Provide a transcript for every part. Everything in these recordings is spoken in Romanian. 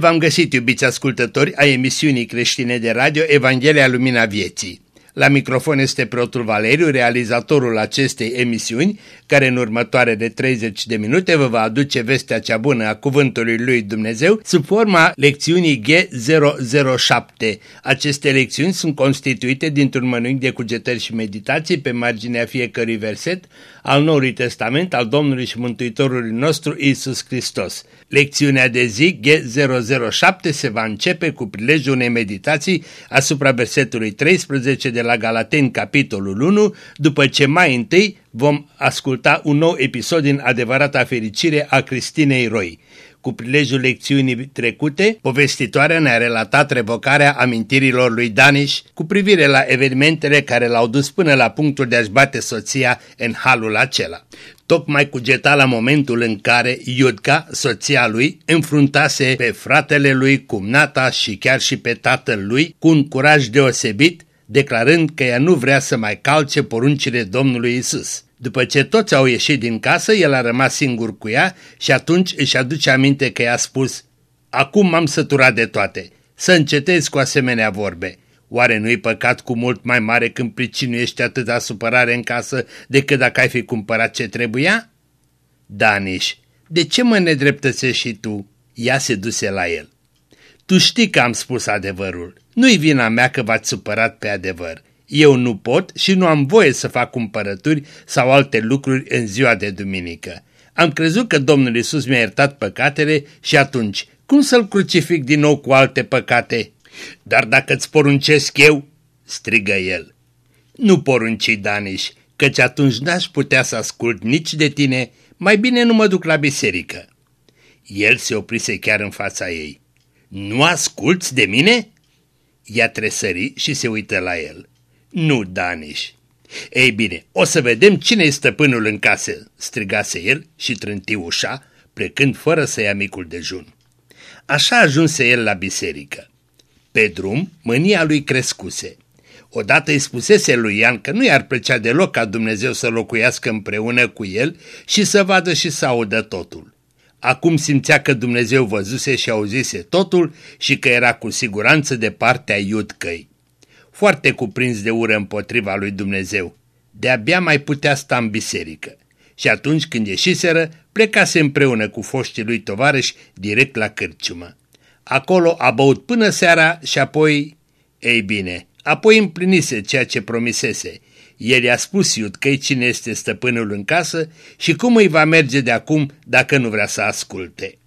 Bine v-am găsit, iubiți ascultători, a emisiunii creștine de radio Evanghelia Lumina Vieții. La microfon este preotul Valeriu, realizatorul acestei emisiuni, care în următoare de 30 de minute vă va aduce vestea cea bună a Cuvântului Lui Dumnezeu sub forma lecțiunii G007. Aceste lecțiuni sunt constituite dintr-un mănânc de cugetări și meditații pe marginea fiecărui verset al Noului Testament al Domnului și Mântuitorului nostru Isus Hristos. Lecțiunea de zi G007 se va începe cu prilejul unei meditații asupra versetului 13 de la Galateni, capitolul 1, după ce mai întâi vom asculta un nou episod din adevărata fericire a Cristinei Roi. Cu prilejul lecțiunii trecute, povestitoarea ne-a relatat revocarea amintirilor lui Daniș cu privire la evenimentele care l-au dus până la punctul de a-și bate soția în halul acela. Tocmai cugeta la momentul în care Iudca, soția lui, înfruntase pe fratele lui, cumnata și chiar și pe tatăl lui cu un curaj deosebit, declarând că ea nu vrea să mai calce poruncile Domnului Isus. După ce toți au ieșit din casă, el a rămas singur cu ea și atunci își aduce aminte că i-a spus Acum m-am săturat de toate, să încetez cu asemenea vorbe. Oare nu-i păcat cu mult mai mare când pricinuiești atâta supărare în casă decât dacă ai fi cumpărat ce trebuia? Daniș, de ce mă nedreptățești și tu? Ea se duse la el. Tu știi că am spus adevărul. Nu-i vina mea că v-ați supărat pe adevăr. Eu nu pot și nu am voie să fac cumpărături sau alte lucruri în ziua de duminică. Am crezut că Domnul Isus mi-a iertat păcatele și atunci, cum să-L crucific din nou cu alte păcate? Dar dacă îți poruncesc eu, strigă el. Nu porunci, Daniș, căci atunci n-aș putea să ascult nici de tine, mai bine nu mă duc la biserică. El se oprise chiar în fața ei. Nu asculți de mine? Ea tresări și se uită la el. Nu, Daniș. Ei bine, o să vedem cine e stăpânul în casă, strigase el și trânti ușa, plecând fără să ia micul dejun. Așa ajunse el la biserică. Pe drum, mânia lui crescuse. Odată îi spusese lui Ian că nu i-ar plăcea deloc ca Dumnezeu să locuiască împreună cu el și să vadă și să audă totul. Acum simțea că Dumnezeu văzuse și auzise totul și că era cu siguranță de partea Iudcăi. Foarte cuprins de ură împotriva lui Dumnezeu. De-abia mai putea sta în biserică. Și atunci când ieșiseră, plecase împreună cu foștii lui tovarăși direct la cârciumă. Acolo a băut până seara și apoi... Ei bine, apoi împlinise ceea ce promisese. El i-a spus Iudcăi cine este stăpânul în casă și cum îi va merge de acum dacă nu vrea să asculte.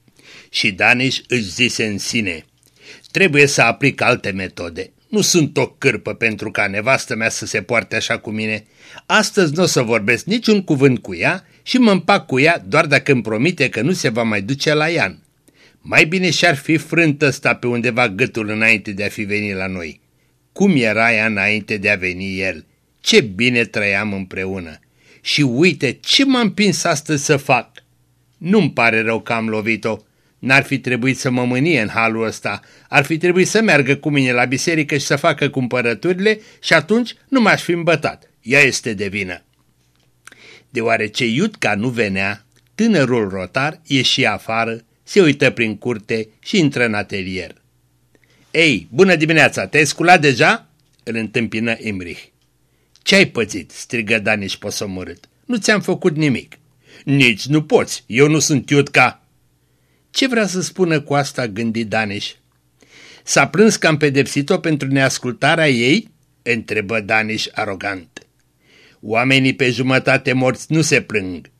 Și Daniș își zise în sine, trebuie să aplic alte metode. Nu sunt o cârpă pentru ca nevastă mea să se poarte așa cu mine. Astăzi nu o să vorbesc niciun cuvânt cu ea și mă împac cu ea doar dacă îmi promite că nu se va mai duce la Ian. Mai bine și-ar fi frânt ăsta pe undeva gâtul înainte de a fi venit la noi. Cum era ea înainte de a veni el? Ce bine trăiam împreună! Și uite ce m-am împins astăzi să fac! Nu-mi pare rău că am lovit-o. N-ar fi trebuit să mă mânie în halul ăsta. Ar fi trebuit să meargă cu mine la biserică și să facă cumpărăturile și atunci nu m-aș fi îmbătat. Ea este de vină. Deoarece Iutca nu venea, tânărul rotar ieși afară, se uită prin curte și intră în atelier. Ei, bună dimineața, te-ai sculat deja?" îl întâmpină Imrich. Ce-ai pățit?" strigă Daniș posomorât. Nu ți-am făcut nimic." Nici nu poți, eu nu sunt Iutca." Ce vrea să spună cu asta gândi Daniș? S-a plâns că am pedepsit-o pentru neascultarea ei?" întrebă Daniș arogant. Oamenii pe jumătate morți nu se plâng.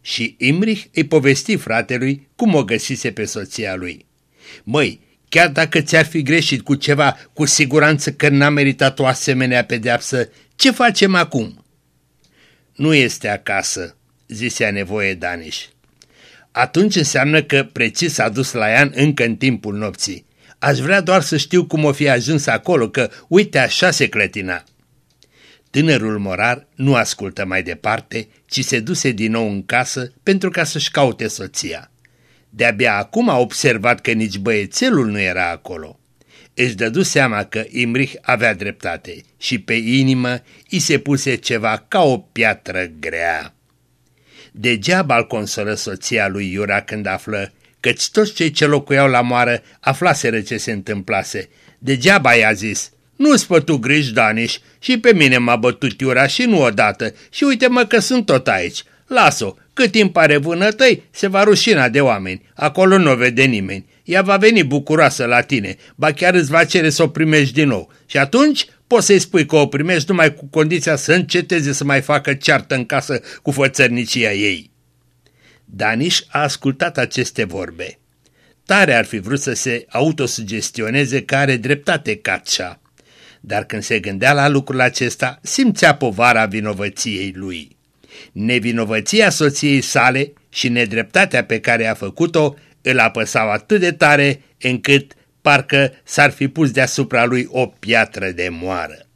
Și Imrich îi povesti fratelui cum o găsise pe soția lui. Măi, chiar dacă ți-ar fi greșit cu ceva, cu siguranță că n-a meritat o asemenea pedeapsă, ce facem acum? Nu este acasă, zisea nevoie Daniș. Atunci înseamnă că precis a dus la Ian încă în timpul nopții. Aș vrea doar să știu cum o fi ajuns acolo, că uite așa se clătina. Tânărul morar nu ascultă mai departe, ci se duse din nou în casă pentru ca să-și caute soția. De-abia acum a observat că nici băiețelul nu era acolo. Își dădu seama că Imrich avea dreptate și pe inimă îi se puse ceva ca o piatră grea. Degeaba îl consolă soția lui Iura când află căci toți cei ce locuiau la moară aflaseră ce se întâmplase. Degeaba i-a zis, nu-ți fă tu griji, Daniș, și pe mine m-a bătut iura și nu odată, și uite-mă că sunt tot aici. Las-o, cât timp are vânătăi, se va rușina de oameni, acolo nu o vede nimeni. Ea va veni bucuroasă la tine, ba chiar îți va cere să o primești din nou. Și atunci poți să-i spui că o primești numai cu condiția să înceteze să mai facă ceartă în casă cu fățărnicia ei. Daniș a ascultat aceste vorbe. Tare ar fi vrut să se autosugestioneze că are dreptate Catșa, dar când se gândea la lucrul acesta, simțea povara vinovăției lui. Nevinovăția soției sale și nedreptatea pe care a făcut-o îl apăsau atât de tare încât parcă s-ar fi pus deasupra lui o piatră de moară.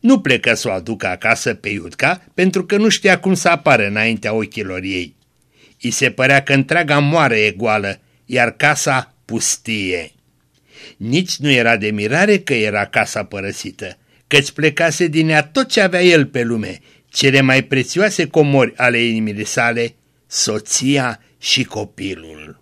Nu plecă să o aducă acasă pe Iudca pentru că nu știa cum să apară înaintea ochilor ei. I se părea că întreaga moară e goală, iar casa pustie. Nici nu era de mirare că era casa părăsită, căci plecase din ea tot ce avea el pe lume, cele mai prețioase comori ale inimii sale, soția și copilul.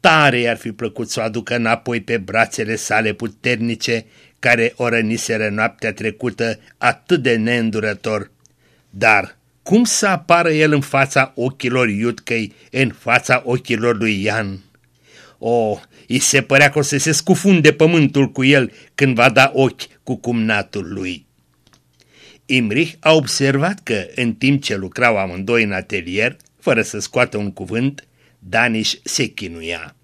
Tare i-ar fi plăcut să o aducă înapoi pe brațele sale puternice, care o răniseră noaptea trecută atât de neîndurător. Dar cum să apară el în fața ochilor Iutcăi, în fața ochilor lui Ian? O, îi se părea că o să se scufunde pământul cu el când va da ochi cu cumnatul lui. Imrich a observat că, în timp ce lucrau amândoi în atelier, fără să scoată un cuvânt, Daniș se chinuia.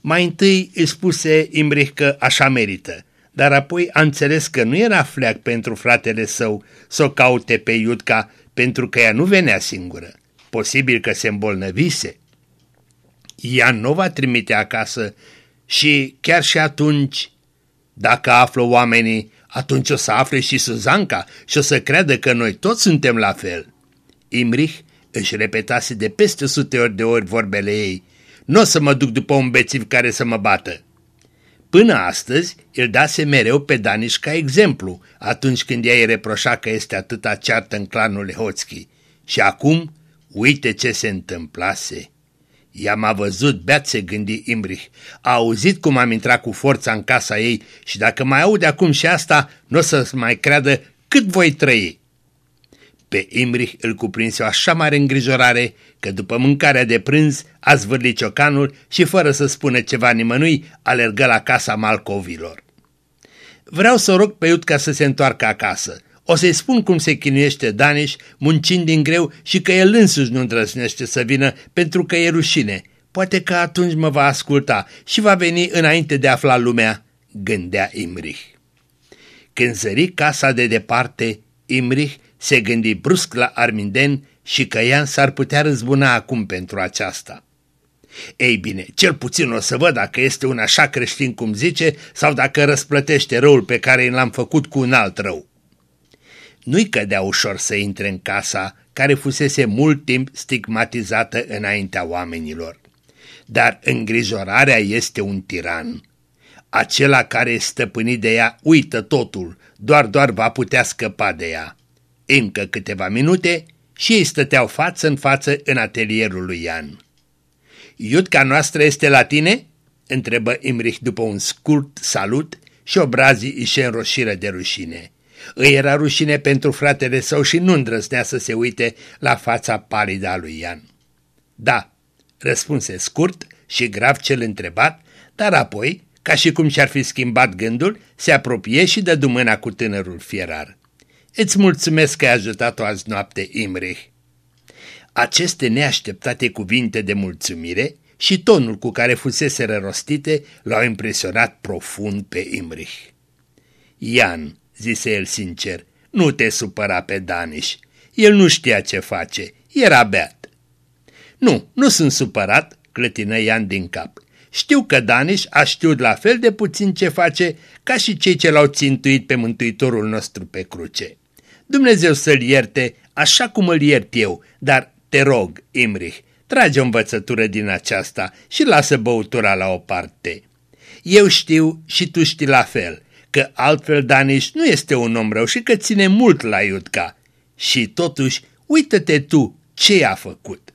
Mai întâi îi spuse Imrich că așa merită, dar apoi a înțeles că nu era fleac pentru fratele său să o caute pe Iudca pentru că ea nu venea singură. Posibil că se îmbolnăvise. Ea nu va trimite acasă și chiar și atunci, dacă află oamenii, atunci o să afle și Suzanca și o să creadă că noi toți suntem la fel. Imrich își repetase de peste sute ori de ori vorbele ei. Nu o să mă duc după un bețiv care să mă bată. Până astăzi, îl dase mereu pe Daniș ca exemplu, atunci când ea îi reproșa că este atâta ceartă în clanul Lehoțchi. Și acum, uite ce se întâmplase. Ea m-a văzut, beat se gândi Imrich. A auzit cum am intrat cu forța în casa ei și dacă mai aude acum și asta, nu o să mai creadă cât voi trăi. Pe Imrich îl cuprinse o așa mare îngrijorare că după mâncarea de prânz a zvârlit ciocanul și fără să spună ceva nimănui alergă la casa Malcovilor. Vreau să rog pe Iutca să se întoarcă acasă. O să-i spun cum se chinuiește Daniș, muncind din greu și că el însuși nu îndrăznește să vină pentru că e rușine. Poate că atunci mă va asculta și va veni înainte de a afla lumea, gândea Imrich. Când zări casa de departe, Imrich se gândi brusc la Arminden și că Ian s-ar putea răzbuna acum pentru aceasta. Ei bine, cel puțin o să văd dacă este un așa creștin cum zice sau dacă răsplătește răul pe care l-am făcut cu un alt rău. Nu-i cădea ușor să intre în casa care fusese mult timp stigmatizată înaintea oamenilor. Dar îngrijorarea este un tiran. Acela care e stăpânit de ea uită totul, doar doar va putea scăpa de ea. Încă câteva minute și ei stăteau față în față în atelierul lui Ian. Iudca noastră este la tine?" întrebă Imrich după un scurt salut și obrazii își înroșiră de rușine. Îi era rușine pentru fratele său și nu îndrăznea să se uite la fața palidă a lui Ian. Da, răspunse scurt și grav cel întrebat, dar apoi, ca și cum și-ar fi schimbat gândul, se apropie și dădu mâna cu tânărul fierar. Îți mulțumesc că ai ajutat-o azi noapte, Imrich. Aceste neașteptate cuvinte de mulțumire și tonul cu care fusese rostite l-au impresionat profund pe Imrich. Ian, zise el sincer, nu te supăra pe Daniș. El nu știa ce face, era beat. Nu, nu sunt supărat, clătină Ian din cap. Știu că Daniș a știut la fel de puțin ce face ca și cei ce l-au țintuit pe Mântuitorul nostru pe cruce. Dumnezeu să-l ierte așa cum îl iert eu, dar te rog, Imrich, trage o învățătură din aceasta și lasă băutura la o parte. Eu știu și tu știi la fel, că altfel Daniș nu este un om rău și că ține mult la Iudca. Și totuși, uită-te tu ce a făcut.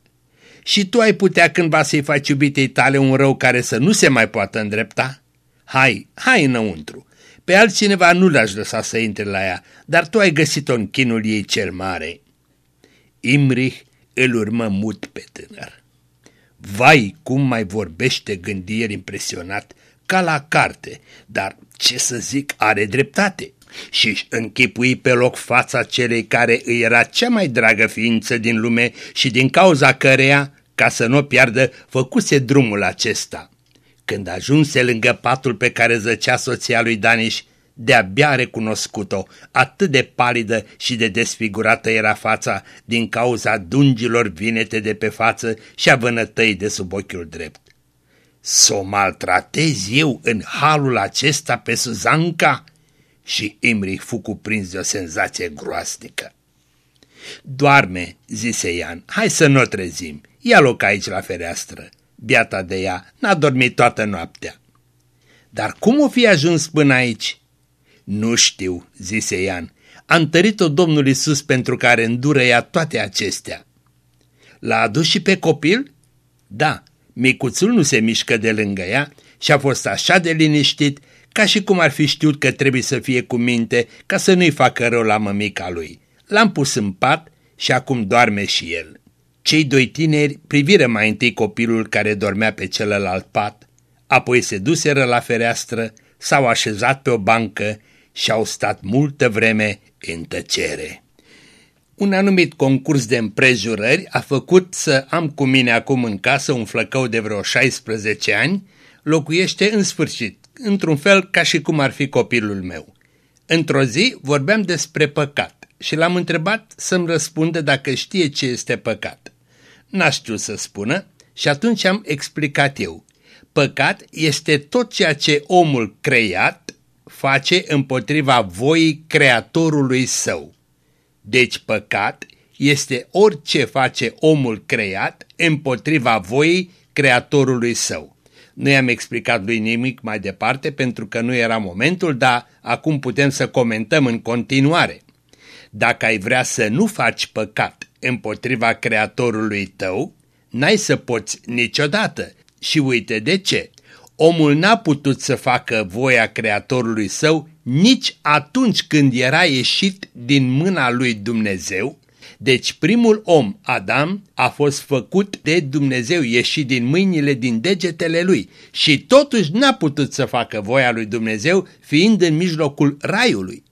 Și tu ai putea cândva să-i faci iubitei tale un rău care să nu se mai poată îndrepta? Hai, hai înăuntru. Pe altcineva nu l-aș lăsa să intre la ea, dar tu ai găsit-o în chinul ei cel mare. Imrich îl urmă mut pe tânăr. Vai, cum mai vorbește gândier impresionat, ca la carte, dar ce să zic, are dreptate. Și-și închipui pe loc fața celei care îi era cea mai dragă ființă din lume și din cauza căreia, ca să nu o piardă, făcuse drumul acesta. Când ajunse lângă patul pe care zăcea soția lui Daniș, de-abia recunoscut-o, atât de palidă și de desfigurată era fața din cauza dungilor vinete de pe față și a vânătăi de sub ochiul drept. Să o maltratez eu în halul acesta pe Suzanca? Și Imri fu cuprins de o senzație groasnică. Doarme, zise Ian, hai să nu o trezim, ia loc aici la fereastră. Biata de ea n-a dormit toată noaptea. Dar cum o fi ajuns până aici? Nu știu, zise Ian. A întărit-o Domnul Isus pentru care îndură ea toate acestea. L-a adus și pe copil? Da, micuțul nu se mișcă de lângă ea și a fost așa de liniștit ca și cum ar fi știut că trebuie să fie cu minte ca să nu-i facă rău la mămica lui. L-am pus în pat și acum doarme și el. Cei doi tineri priviră mai întâi copilul care dormea pe celălalt pat, apoi se duseră la fereastră, s-au așezat pe o bancă și au stat multă vreme în tăcere. Un anumit concurs de împrejurări a făcut să am cu mine acum în casă un flăcău de vreo 16 ani, locuiește în sfârșit, într-un fel ca și cum ar fi copilul meu. Într-o zi vorbeam despre păcat și l-am întrebat să-mi răspundă dacă știe ce este păcat. N-a știut să spună și atunci am explicat eu. Păcat este tot ceea ce omul creat face împotriva voii creatorului său. Deci păcat este orice face omul creat împotriva voii creatorului său. Nu i-am explicat lui nimic mai departe pentru că nu era momentul, dar acum putem să comentăm în continuare. Dacă ai vrea să nu faci păcat împotriva creatorului tău, n-ai să poți niciodată. Și uite de ce. Omul n-a putut să facă voia creatorului său nici atunci când era ieșit din mâna lui Dumnezeu, deci primul om, Adam, a fost făcut de Dumnezeu, ieșit din mâinile, din degetele lui și totuși n-a putut să facă voia lui Dumnezeu, fiind în mijlocul raiului.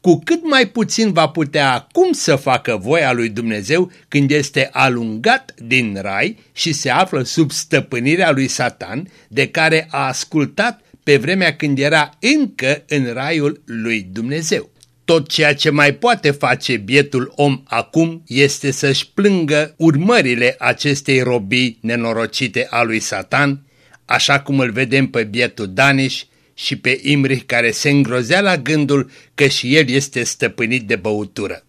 Cu cât mai puțin va putea acum să facă voia lui Dumnezeu când este alungat din rai și se află sub stăpânirea lui Satan, de care a ascultat pe vremea când era încă în raiul lui Dumnezeu. Tot ceea ce mai poate face bietul om acum este să-și plângă urmările acestei robii nenorocite a lui Satan, așa cum îl vedem pe bietul Daniș și pe Imrich care se îngrozea la gândul că și el este stăpânit de băutură.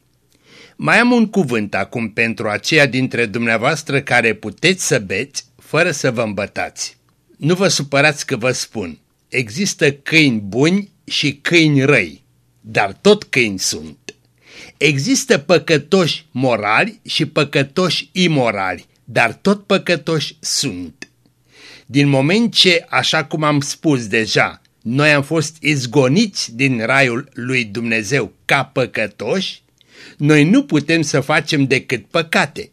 Mai am un cuvânt acum pentru aceia dintre dumneavoastră care puteți să beți fără să vă îmbătați. Nu vă supărați că vă spun, există câini buni și câini răi, dar tot câini sunt. Există păcătoși morali și păcătoși imorali, dar tot păcătoși sunt. Din moment ce, așa cum am spus deja, noi am fost izgoniți din raiul lui Dumnezeu ca păcătoși, noi nu putem să facem decât păcate.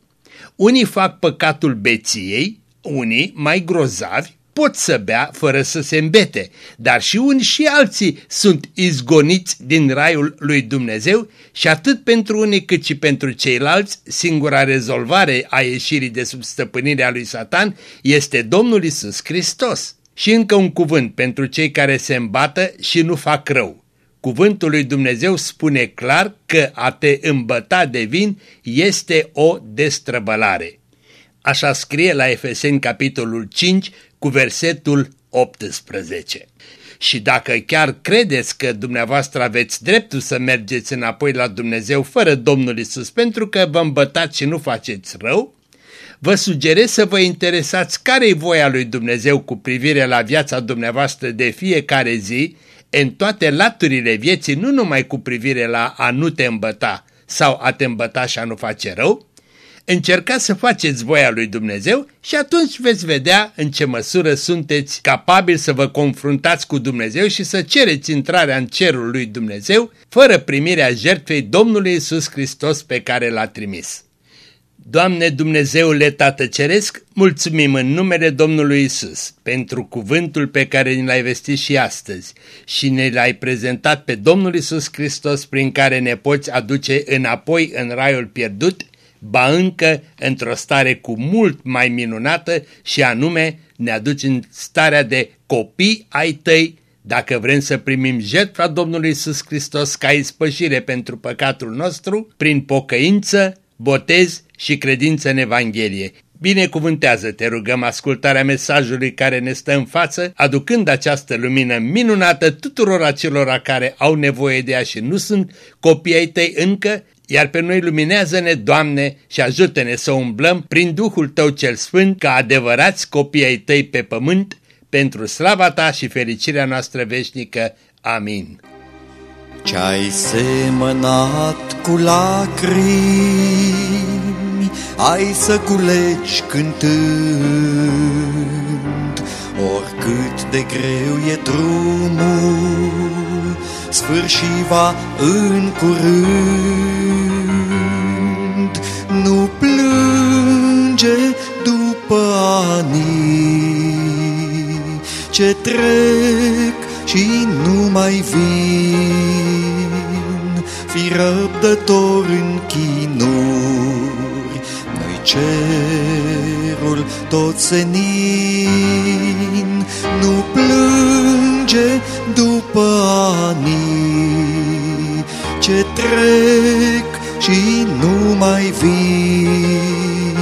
Unii fac păcatul beției, unii, mai grozavi, pot să bea fără să se îmbete, dar și unii și alții sunt izgoniți din raiul lui Dumnezeu și atât pentru unii cât și pentru ceilalți, singura rezolvare a ieșirii de sub stăpânirea lui Satan este Domnul Isus Hristos. Și încă un cuvânt pentru cei care se îmbată și nu fac rău. Cuvântul lui Dumnezeu spune clar că a te îmbăta de vin este o destrăbălare. Așa scrie la Efeseni capitolul 5 cu versetul 18. Și dacă chiar credeți că dumneavoastră aveți dreptul să mergeți înapoi la Dumnezeu fără Domnul Isus pentru că vă îmbătați și nu faceți rău, vă sugerez să vă interesați care e voia lui Dumnezeu cu privire la viața dumneavoastră de fiecare zi, în toate laturile vieții, nu numai cu privire la a nu te îmbăta sau a te îmbăta și a nu face rău, Încercați să faceți voia lui Dumnezeu și atunci veți vedea în ce măsură sunteți capabili să vă confruntați cu Dumnezeu și să cereți intrarea în cerul lui Dumnezeu fără primirea jertfei Domnului Isus Hristos pe care l-a trimis. Doamne Dumnezeule Tată Ceresc, mulțumim în numele Domnului Isus pentru cuvântul pe care ne l-ai vestit și astăzi și ne l-ai prezentat pe Domnul Isus Hristos prin care ne poți aduce înapoi în raiul pierdut, ba încă într-o stare cu mult mai minunată și anume ne aduci în starea de copii ai tăi dacă vrem să primim jertfa Domnului Isus Hristos ca ispășire pentru păcatul nostru, prin pocăință, botez și credință în Evanghelie. Binecuvântează, te rugăm, ascultarea mesajului care ne stă în față, aducând această lumină minunată tuturor acelora care au nevoie de ea și nu sunt copii ai tăi încă, iar pe noi luminează-ne, Doamne, și ajută-ne să umblăm prin Duhul Tău cel Sfânt ca adevărați copii ai Tăi pe pământ, pentru slava Ta și fericirea noastră veșnică. Amin. Ce-ai semănat cu lacrimi, ai să culegi cântând, oricât de greu e drumul, sfârșiva în curând. Nu plânge după anii ce trec și nu mai vin, fi răbdător în chinuri, noi cerul tot senin, nu plânge după anii ce trec și nu mai vin,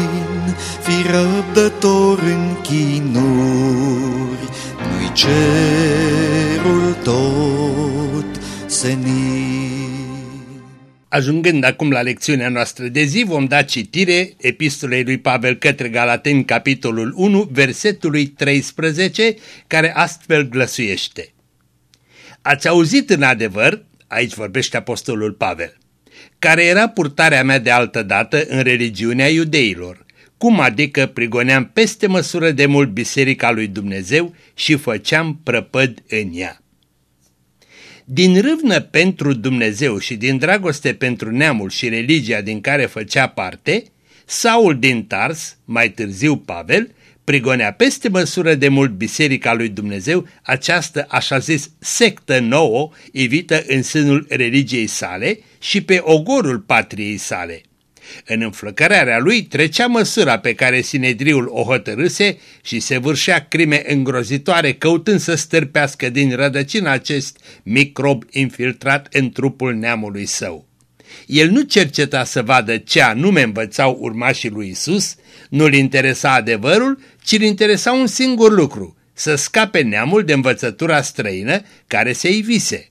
fi răbdător în chinuri, nu cerul tot senin. Ajungând acum la lecțiunea noastră de zi, vom da citire epistolei lui Pavel către Galateni, capitolul 1, versetului 13, care astfel glăsuiește. Ați auzit în adevăr, aici vorbește apostolul Pavel, care era purtarea mea de altă dată în religiunea iudeilor, cum adică prigoneam peste măsură de mult biserica lui Dumnezeu și făceam prăpăd în ea. Din râvnă pentru Dumnezeu și din dragoste pentru neamul și religia din care făcea parte, Saul din Tars, mai târziu Pavel, prigonea peste măsură de mult biserica lui Dumnezeu, această așa zis sectă nouă, evită în sânul religiei sale și pe ogorul patriei sale. În înflăcărarea lui trecea măsura pe care Sinedriul o hotărâse și se vârșea crime îngrozitoare căutând să stârpească din rădăcină acest microb infiltrat în trupul neamului său. El nu cerceta să vadă ce anume învățau urmașii lui Isus, nu-l interesa adevărul, ci îl interesa un singur lucru, să scape neamul de învățătura străină care se ivise.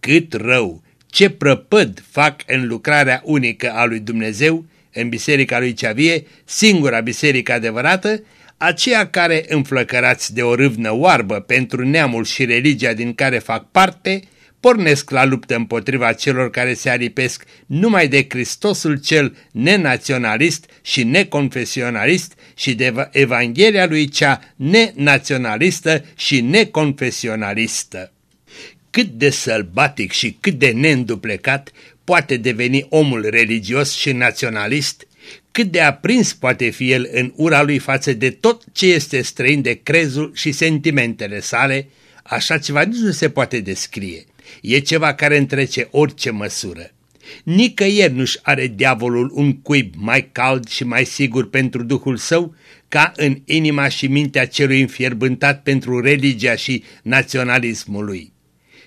Cât rău, ce prăpăd fac în lucrarea unică a lui Dumnezeu, în biserica lui Ceavie, singura biserică adevărată, aceia care, înflăcărați de o râvnă oarbă pentru neamul și religia din care fac parte, pornesc la luptă împotriva celor care se aripesc numai de Hristosul cel nenaționalist și neconfesionalist și de Evanghelia lui cea nenaționalistă și neconfesionalistă cât de sălbatic și cât de neînduplecat poate deveni omul religios și naționalist, cât de aprins poate fi el în ura lui față de tot ce este străin de crezul și sentimentele sale, așa ceva nici nu se poate descrie. E ceva care întrece orice măsură. Nicăieri nu-și are diavolul un cuib mai cald și mai sigur pentru Duhul său ca în inima și mintea celui înfierbântat pentru religia și naționalismul lui.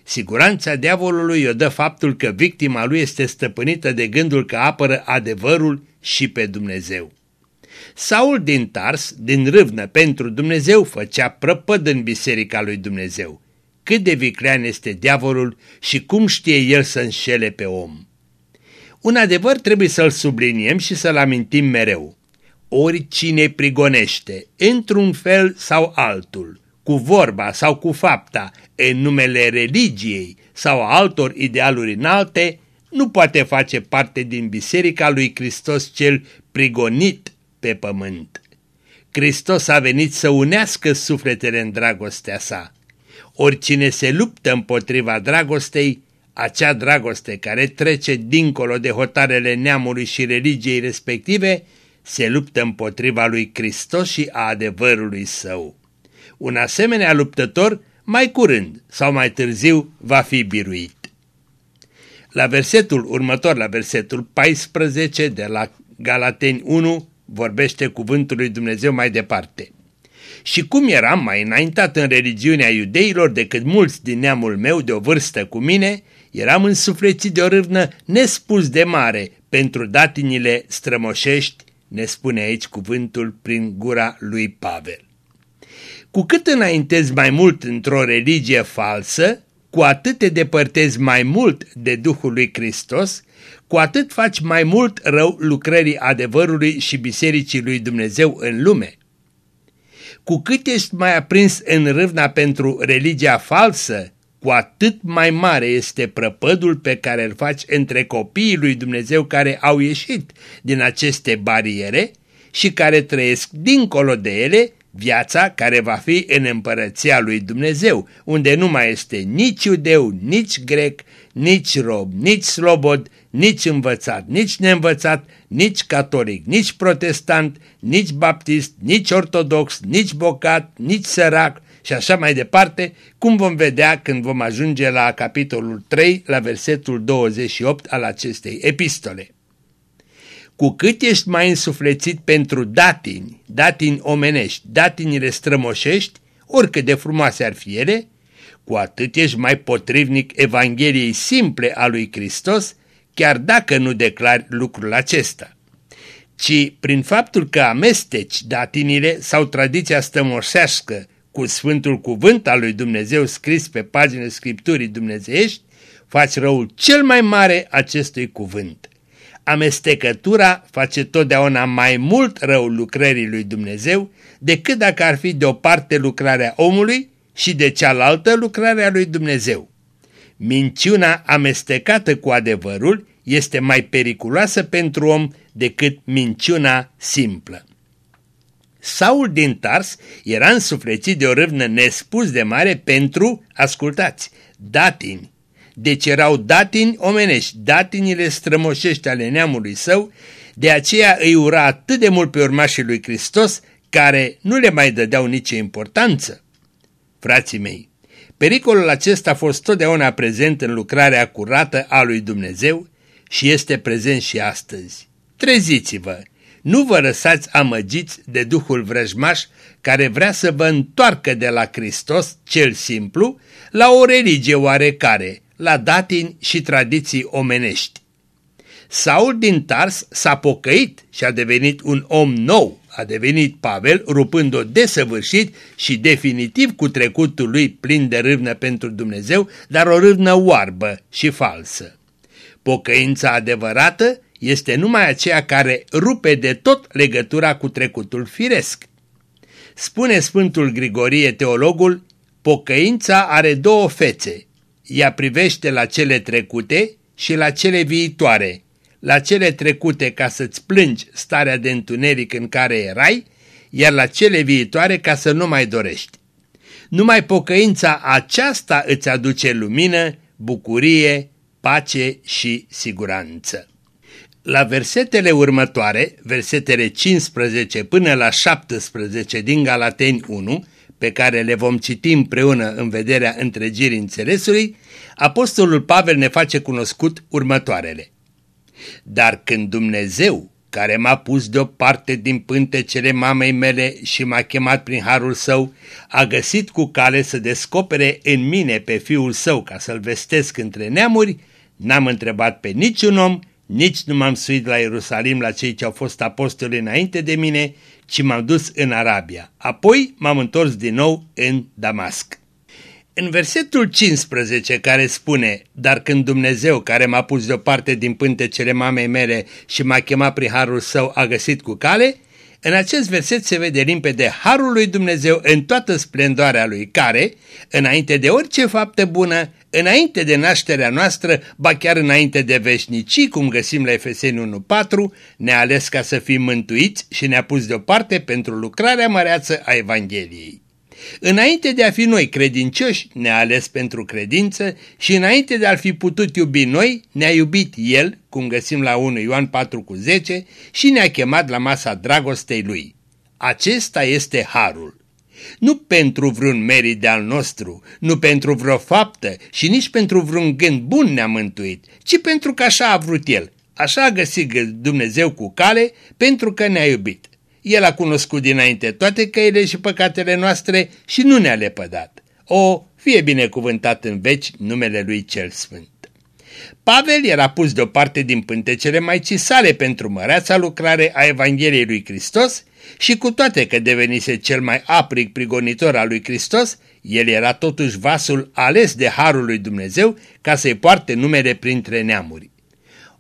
Siguranța diavolului o dă faptul că victima lui este stăpânită de gândul că apără adevărul și pe Dumnezeu. Saul din Tars, din râvnă pentru Dumnezeu, făcea prăpăd în biserica lui Dumnezeu. Cât de viclean este diavolul și cum știe el să înșele pe om. Un adevăr trebuie să-l subliniem și să-l amintim mereu. Oricine prigonește, într-un fel sau altul, cu vorba sau cu fapta, în numele religiei sau altor idealuri înalte, nu poate face parte din Biserica lui Hristos cel prigonit pe pământ. Hristos a venit să unească sufletele în dragostea sa. Oricine se luptă împotriva dragostei, acea dragoste care trece dincolo de hotarele neamului și religiei respective, se luptă împotriva lui Hristos și a adevărului său. Un asemenea luptător, mai curând sau mai târziu, va fi biruit. La versetul următor, la versetul 14 de la Galateni 1, vorbește cuvântul lui Dumnezeu mai departe. Și cum eram mai înaintat în religiunea iudeilor decât mulți din neamul meu de o vârstă cu mine, eram însuflețit de o râvnă nespus de mare pentru datinile strămoșești, ne spune aici cuvântul prin gura lui Pavel. Cu cât înaintezi mai mult într-o religie falsă, cu atât te depărtezi mai mult de Duhul lui Hristos, cu atât faci mai mult rău lucrării adevărului și bisericii lui Dumnezeu în lume. Cu cât ești mai aprins în râvna pentru religia falsă, cu atât mai mare este prăpădul pe care îl faci între copiii lui Dumnezeu care au ieșit din aceste bariere și care trăiesc dincolo de ele viața care va fi în împărăția lui Dumnezeu, unde nu mai este nici iudeu, nici grec, nici rob, nici slobod, nici învățat, nici neînvățat, nici catolic, nici protestant, nici baptist, nici ortodox, nici bocat, nici sărac și așa mai departe, cum vom vedea când vom ajunge la capitolul 3, la versetul 28 al acestei epistole. Cu cât ești mai însuflețit pentru datini, datini omenești, datinile strămoșești, oricât de frumoase ar fi ele, cu atât ești mai potrivnic Evangheliei simple a lui Hristos, chiar dacă nu declari lucrul acesta. Ci prin faptul că amesteci datinile sau tradiția stămoșească cu Sfântul Cuvânt al lui Dumnezeu scris pe paginile Scripturii dumnezeiești, faci răul cel mai mare acestui cuvânt amestecătura face totdeauna mai mult rău lucrării lui Dumnezeu decât dacă ar fi de o parte lucrarea omului și de cealaltă lucrarea lui Dumnezeu. Minciuna amestecată cu adevărul este mai periculoasă pentru om decât minciuna simplă. Saul din Tars era însuflețit de o râvnă nespus de mare pentru, ascultați, datini, deci erau datini omenești, datinile strămoșești ale neamului său, de aceea îi ura atât de mult pe urmașii lui Hristos, care nu le mai dădeau nicio importanță. Frații mei, pericolul acesta a fost totdeauna prezent în lucrarea curată a lui Dumnezeu și este prezent și astăzi. Treziți-vă! Nu vă lăsați amăgiți de Duhul vrăjmaș care vrea să vă întoarcă de la Hristos, cel simplu, la o religie oarecare, la datini și tradiții omenești. Saul din Tars s-a pocăit și a devenit un om nou, a devenit Pavel, rupând-o desăvârșit și definitiv cu trecutul lui plin de râvnă pentru Dumnezeu, dar o râvnă oarbă și falsă. Pocăința adevărată este numai aceea care rupe de tot legătura cu trecutul firesc. Spune Sfântul Grigorie, teologul, pocăința are două fețe, ea privește la cele trecute și la cele viitoare, la cele trecute ca să-ți plângi starea de întuneric în care erai, iar la cele viitoare ca să nu mai dorești. Numai pocăința aceasta îți aduce lumină, bucurie, pace și siguranță. La versetele următoare, versetele 15 până la 17 din Galateni 1, pe care le vom citi împreună în vederea întregirii înțelesului, Apostolul Pavel ne face cunoscut următoarele. Dar când Dumnezeu, care m-a pus deoparte din pântecele mamei mele și m-a chemat prin harul său, a găsit cu cale să descopere în mine pe fiul său ca să-l vestesc între neamuri, n-am întrebat pe niciun om, nici nu m-am suit la Ierusalim la cei ce au fost apostoli înainte de mine, ci m-am dus în Arabia. Apoi m-am întors din nou în Damasc. În versetul 15 care spune, dar când Dumnezeu care m-a pus deoparte din pântecele mamei mele și m-a chemat prin harul său a găsit cu cale, În acest verset se vede limpede Harul lui Dumnezeu în toată splendoarea lui care, înainte de orice faptă bună, înainte de nașterea noastră, ba chiar înainte de veșnicii, cum găsim la Efeseni 1.4, ne-a ales ca să fim mântuiți și ne-a pus deoparte pentru lucrarea măreață a Evangheliei. Înainte de a fi noi credincioși, ne-a ales pentru credință și înainte de a fi putut iubi noi, ne-a iubit El, cum găsim la 1 Ioan 4 cu 10, și ne-a chemat la masa dragostei Lui. Acesta este Harul. Nu pentru vreun merit de al nostru, nu pentru vreo faptă și nici pentru vreun gând bun ne-a mântuit, ci pentru că așa a vrut El. Așa a găsit Dumnezeu cu cale pentru că ne-a iubit. El a cunoscut dinainte toate căile și păcatele noastre și nu ne-a lepădat. O, fie binecuvântat în veci numele Lui Cel Sfânt. Pavel era pus deoparte din pântecele mai sale pentru măreața lucrare a Evangheliei lui Hristos și cu toate că devenise cel mai aprig prigonitor al lui Hristos, el era totuși vasul ales de Harul lui Dumnezeu ca să-i poarte numele printre neamuri.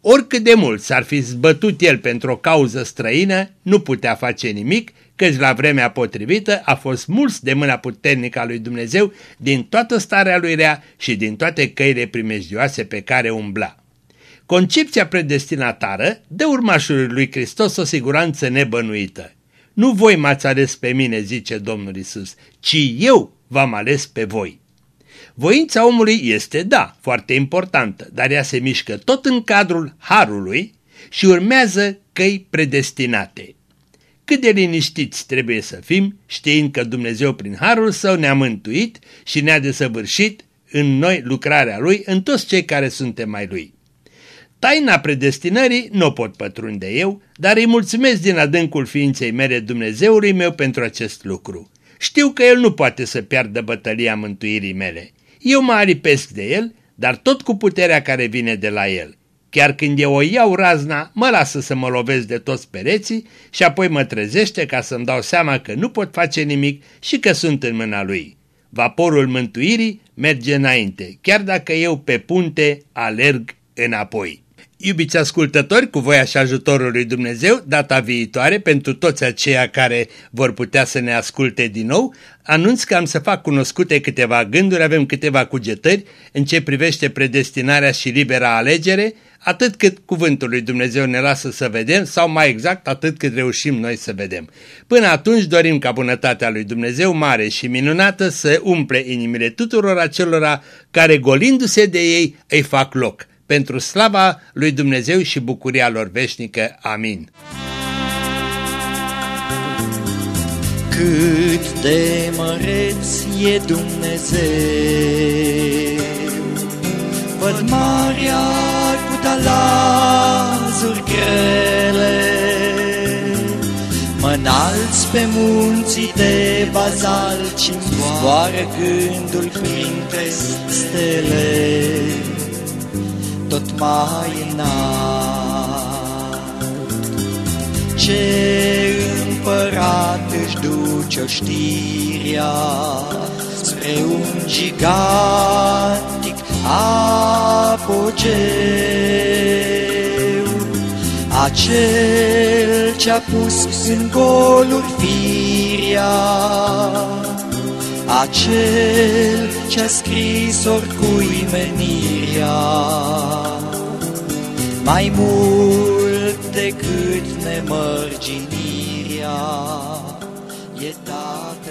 Oricât de mult s-ar fi zbătut el pentru o cauză străină, nu putea face nimic, căci la vremea potrivită a fost mulți de mâna puternică a lui Dumnezeu din toată starea lui rea și din toate căile primejdioase pe care umbla. Concepția predestinatară dă urmașului lui Hristos o siguranță nebănuită. Nu voi m-ați ales pe mine, zice Domnul Isus, ci eu v-am ales pe voi. Voința omului este, da, foarte importantă, dar ea se mișcă tot în cadrul harului și urmează căi predestinate. Cât de liniștiți trebuie să fim, știind că Dumnezeu prin harul său ne-a mântuit și ne-a desăvârșit în noi lucrarea lui în toți cei care suntem mai lui. Taina predestinării nu pot pătrunde eu, dar îi mulțumesc din adâncul ființei mele Dumnezeului meu pentru acest lucru. Știu că El nu poate să piardă bătălia mântuirii mele. Eu mă aripesc de el, dar tot cu puterea care vine de la el. Chiar când eu o iau razna, mă lasă să mă lovesc de toți pereții și apoi mă trezește ca să-mi dau seama că nu pot face nimic și că sunt în mâna lui. Vaporul mântuirii merge înainte, chiar dacă eu pe punte alerg înapoi. Iubiți ascultători, cu voia și ajutorul lui Dumnezeu, data viitoare, pentru toți aceia care vor putea să ne asculte din nou, anunț că am să fac cunoscute câteva gânduri, avem câteva cugetări în ce privește predestinarea și libera alegere, atât cât cuvântul lui Dumnezeu ne lasă să vedem, sau mai exact atât cât reușim noi să vedem. Până atunci dorim ca bunătatea lui Dumnezeu mare și minunată să umple inimile tuturor acelora care golindu-se de ei îi fac loc pentru slava lui Dumnezeu și bucuria lor veșnică. Amin. Cât de măreț e Dumnezeu, Văd marea cu talazuri grele, mă înalți pe munții de bazalt și zboară gândul printre stele tot mai înalt. Ce împărat își duce știrea spre un gigantic apogeu, acel ce-a pus în goluri firia, acel ce-a scris oricui menirea, mai mult decât nemărginirea, e Tatăl meu.